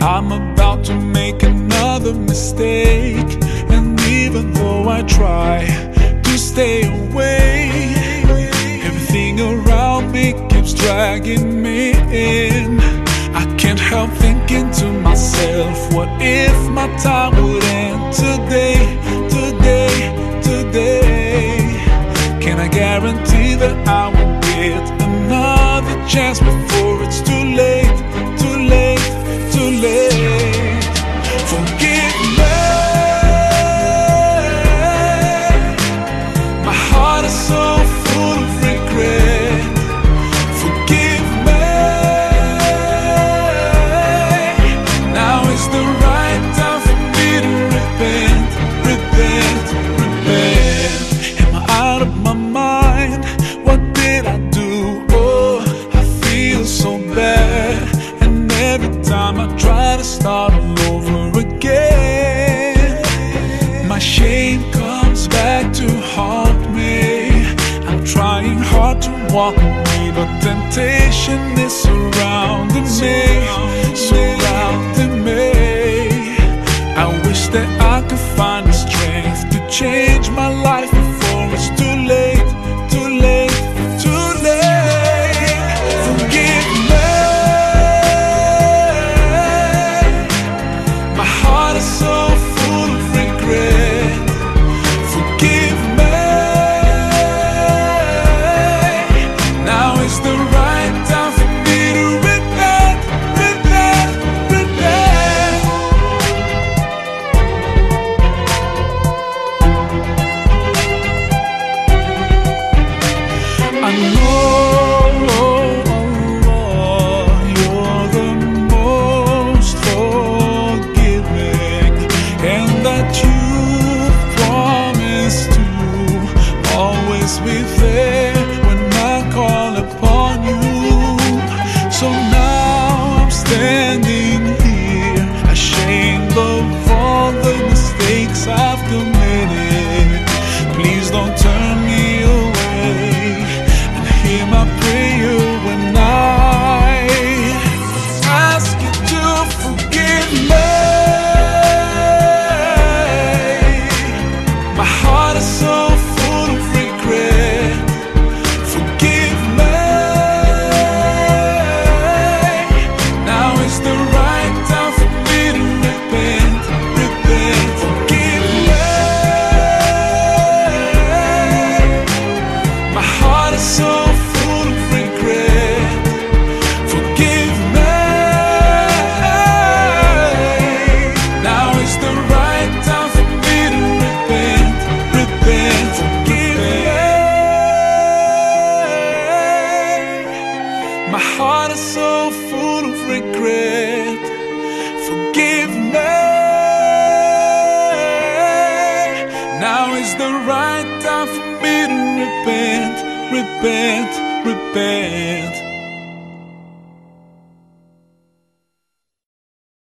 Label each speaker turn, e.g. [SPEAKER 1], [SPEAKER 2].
[SPEAKER 1] I'm about to make another mistake. And even though I try to stay away, everything around me keeps dragging me in. I can't help thinking to myself, what if my time would end today, today, today? Can I guarantee that I will get another chance before time I try to start all over again, my shame comes back to haunt me. I'm trying hard to walk away, but temptation is surrounding me, surrounding me. I wish that I could find the strength to change my life that you promise to always be there so full of regret. Forgive me. Now is the right time for me to repent, repent, repent.